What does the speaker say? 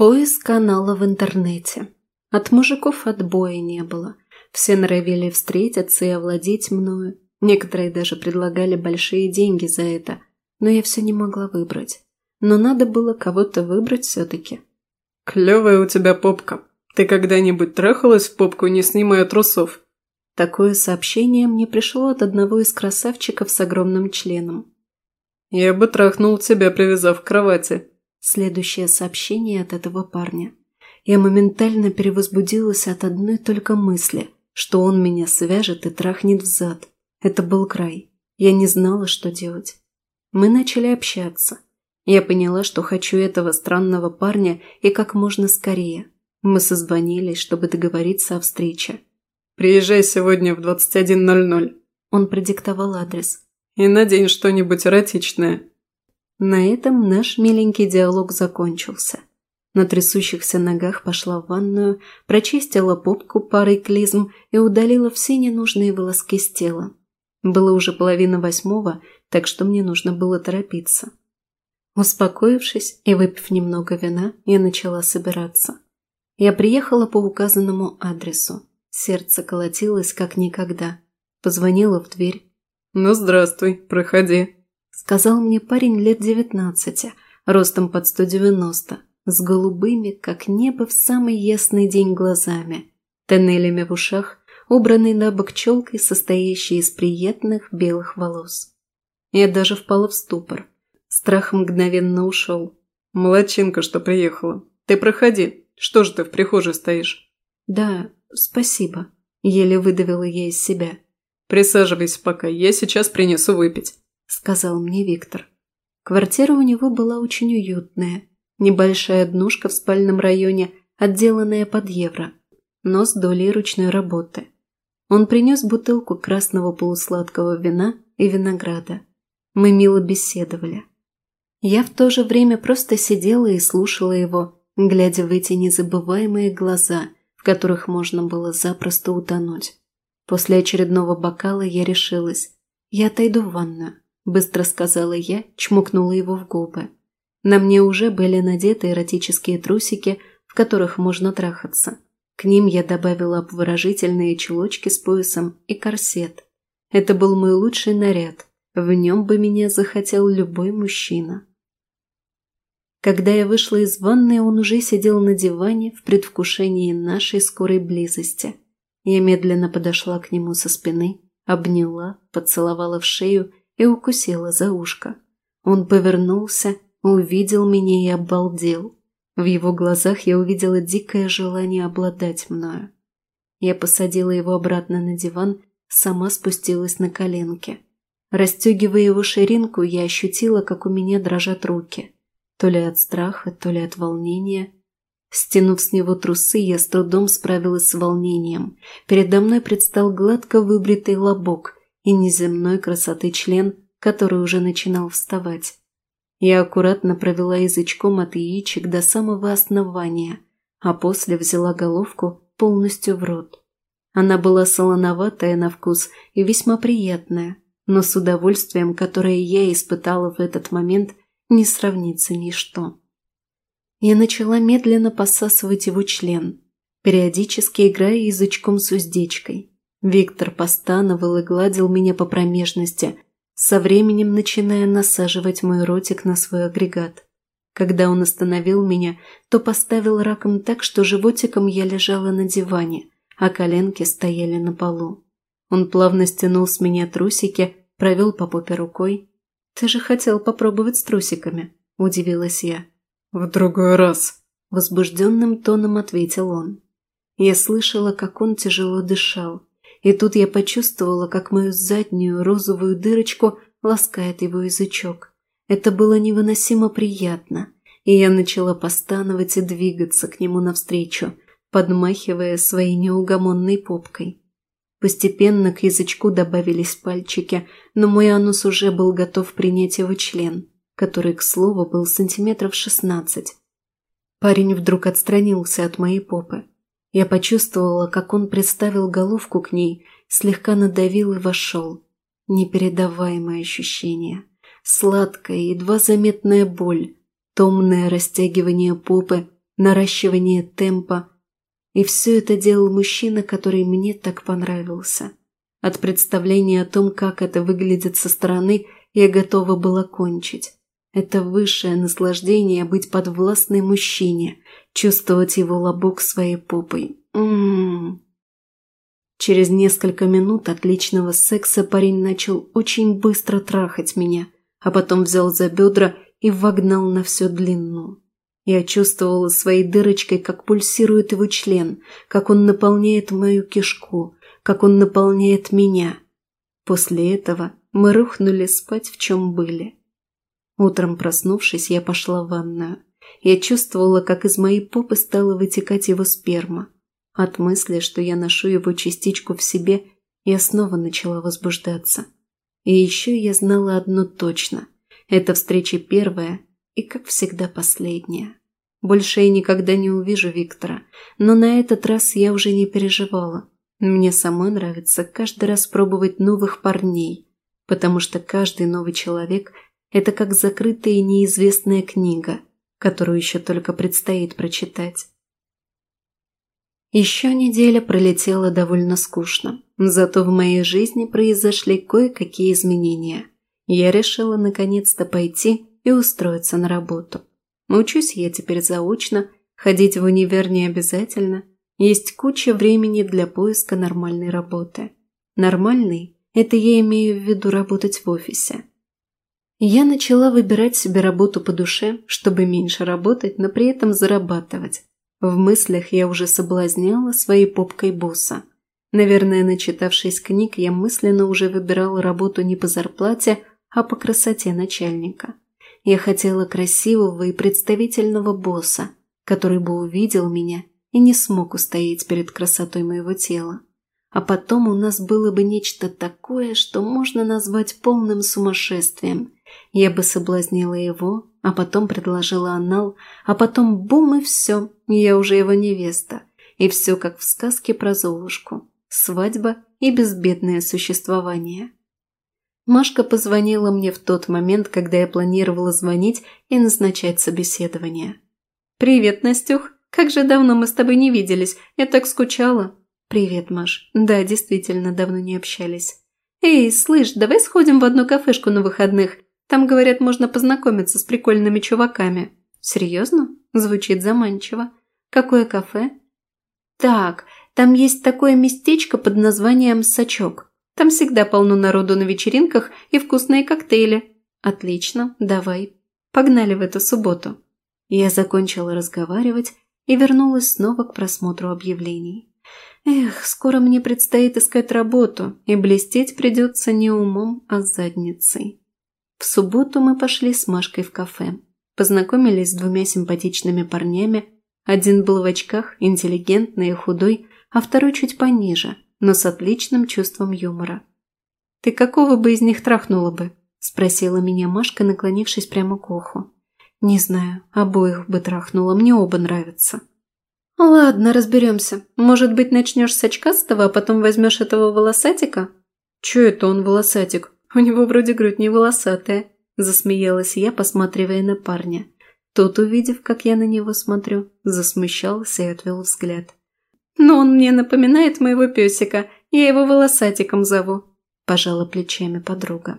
Поиск канала в интернете. От мужиков отбоя не было. Все норовили встретиться и овладеть мною. Некоторые даже предлагали большие деньги за это, но я все не могла выбрать. Но надо было кого-то выбрать все-таки. «Клевая у тебя попка. Ты когда-нибудь трахалась в попку, не снимая трусов?» Такое сообщение мне пришло от одного из красавчиков с огромным членом. «Я бы трахнул тебя, привязав к кровати», Следующее сообщение от этого парня. Я моментально перевозбудилась от одной только мысли, что он меня свяжет и трахнет в зад. Это был край. Я не знала, что делать. Мы начали общаться. Я поняла, что хочу этого странного парня и как можно скорее. Мы созвонились, чтобы договориться о встрече. «Приезжай сегодня в 21.00». Он продиктовал адрес. «И надень что-нибудь эротичное. На этом наш миленький диалог закончился. На трясущихся ногах пошла в ванную, прочистила попку парой клизм и удалила все ненужные волоски с тела. Было уже половина восьмого, так что мне нужно было торопиться. Успокоившись и выпив немного вина, я начала собираться. Я приехала по указанному адресу. Сердце колотилось как никогда. Позвонила в дверь. «Ну, здравствуй, проходи», сказал мне парень лет девятнадцати, ростом под сто девяносто, с голубыми, как небо в самый ясный день глазами, тоннелями в ушах, убранной на бок челкой, состоящей из приятных белых волос. Я даже впала в ступор. Страх мгновенно ушел. «Молодчинка, что приехала. Ты проходи. Что же ты в прихожей стоишь?» «Да, спасибо», – еле выдавила я из себя. «Присаживайся пока, я сейчас принесу выпить» сказал мне Виктор. Квартира у него была очень уютная. Небольшая однушка в спальном районе, отделанная под евро, но с долей ручной работы. Он принес бутылку красного полусладкого вина и винограда. Мы мило беседовали. Я в то же время просто сидела и слушала его, глядя в эти незабываемые глаза, в которых можно было запросто утонуть. После очередного бокала я решилась. Я отойду в ванную. – быстро сказала я, чмокнула его в губы. На мне уже были надеты эротические трусики, в которых можно трахаться. К ним я добавила обворожительные чулочки с поясом и корсет. Это был мой лучший наряд. В нем бы меня захотел любой мужчина. Когда я вышла из ванной, он уже сидел на диване в предвкушении нашей скорой близости. Я медленно подошла к нему со спины, обняла, поцеловала в шею и укусила за ушко. Он повернулся, увидел меня и обалдел. В его глазах я увидела дикое желание обладать мною. Я посадила его обратно на диван, сама спустилась на коленки. Расстегивая его ширинку, я ощутила, как у меня дрожат руки. То ли от страха, то ли от волнения. Стянув с него трусы, я с трудом справилась с волнением. Передо мной предстал гладко выбритый лобок, и неземной красоты член, который уже начинал вставать. Я аккуратно провела язычком от яичек до самого основания, а после взяла головку полностью в рот. Она была солоноватая на вкус и весьма приятная, но с удовольствием, которое я испытала в этот момент, не сравнится ничто. Я начала медленно посасывать его член, периодически играя язычком с уздечкой. Виктор постановал и гладил меня по промежности, со временем начиная насаживать мой ротик на свой агрегат. Когда он остановил меня, то поставил раком так, что животиком я лежала на диване, а коленки стояли на полу. Он плавно стянул с меня трусики, провел по попе рукой. «Ты же хотел попробовать с трусиками», – удивилась я. «В другой раз», – возбужденным тоном ответил он. Я слышала, как он тяжело дышал, и тут я почувствовала, как мою заднюю розовую дырочку ласкает его язычок. Это было невыносимо приятно, и я начала постановать и двигаться к нему навстречу, подмахивая своей неугомонной попкой. Постепенно к язычку добавились пальчики, но мой анус уже был готов принять его член, который, к слову, был сантиметров шестнадцать. Парень вдруг отстранился от моей попы. Я почувствовала, как он приставил головку к ней, слегка надавил и вошел. Непередаваемое ощущение. Сладкая, едва заметная боль, томное растягивание попы, наращивание темпа. И все это делал мужчина, который мне так понравился. От представления о том, как это выглядит со стороны, я готова была кончить. Это высшее наслаждение быть подвластной мужчине, чувствовать его лобок своей попой. М-м-м. Через несколько минут отличного секса парень начал очень быстро трахать меня, а потом взял за бедра и вогнал на всю длину. Я чувствовала своей дырочкой, как пульсирует его член, как он наполняет мою кишку, как он наполняет меня. После этого мы рухнули спать, в чем были. Утром проснувшись, я пошла в ванную. Я чувствовала, как из моей попы стала вытекать его сперма. От мысли, что я ношу его частичку в себе, я снова начала возбуждаться. И еще я знала одно точно. Эта встреча первая и, как всегда, последняя. Больше я никогда не увижу Виктора, но на этот раз я уже не переживала. Мне самой нравится каждый раз пробовать новых парней, потому что каждый новый человек – это как закрытая неизвестная книга, которую еще только предстоит прочитать. Еще неделя пролетела довольно скучно, зато в моей жизни произошли кое-какие изменения. Я решила наконец-то пойти и устроиться на работу. Учусь я теперь заочно, ходить в универ не обязательно, есть куча времени для поиска нормальной работы. Нормальный – это я имею в виду работать в офисе. Я начала выбирать себе работу по душе, чтобы меньше работать, но при этом зарабатывать. В мыслях я уже соблазняла своей попкой босса. Наверное, начитавшись книг, я мысленно уже выбирала работу не по зарплате, а по красоте начальника. Я хотела красивого и представительного босса, который бы увидел меня и не смог устоять перед красотой моего тела. А потом у нас было бы нечто такое, что можно назвать полным сумасшествием. Я бы соблазнила его, а потом предложила анал, а потом бум и все, я уже его невеста. И все как в сказке про Золушку. Свадьба и безбедное существование. Машка позвонила мне в тот момент, когда я планировала звонить и назначать собеседование. «Привет, Настюх!» Как же давно мы с тобой не виделись, я так скучала». «Привет, Маш. Да, действительно, давно не общались». «Эй, слышь, давай сходим в одну кафешку на выходных. Там, говорят, можно познакомиться с прикольными чуваками». «Серьезно?» Звучит заманчиво. «Какое кафе?» «Так, там есть такое местечко под названием «Сачок». Там всегда полно народу на вечеринках и вкусные коктейли». «Отлично, давай. Погнали в эту субботу». Я закончила разговаривать и вернулась снова к просмотру объявлений. Эх, скоро мне предстоит искать работу, и блестеть придется не умом, а задницей. В субботу мы пошли с Машкой в кафе. Познакомились с двумя симпатичными парнями. Один был в очках, интеллигентный и худой, а второй чуть пониже, но с отличным чувством юмора. «Ты какого бы из них трахнула бы?» – спросила меня Машка, наклонившись прямо к уху. «Не знаю, обоих бы трахнула, мне оба нравятся». «Ладно, разберемся. Может быть, начнешь с очкастого, а потом возьмешь этого волосатика?» «Чё это он волосатик? У него вроде грудь не волосатая», – засмеялась я, посматривая на парня. Тот, увидев, как я на него смотрю, засмущался и отвел взгляд. «Но он мне напоминает моего песика, я его волосатиком зову», – пожала плечами подруга.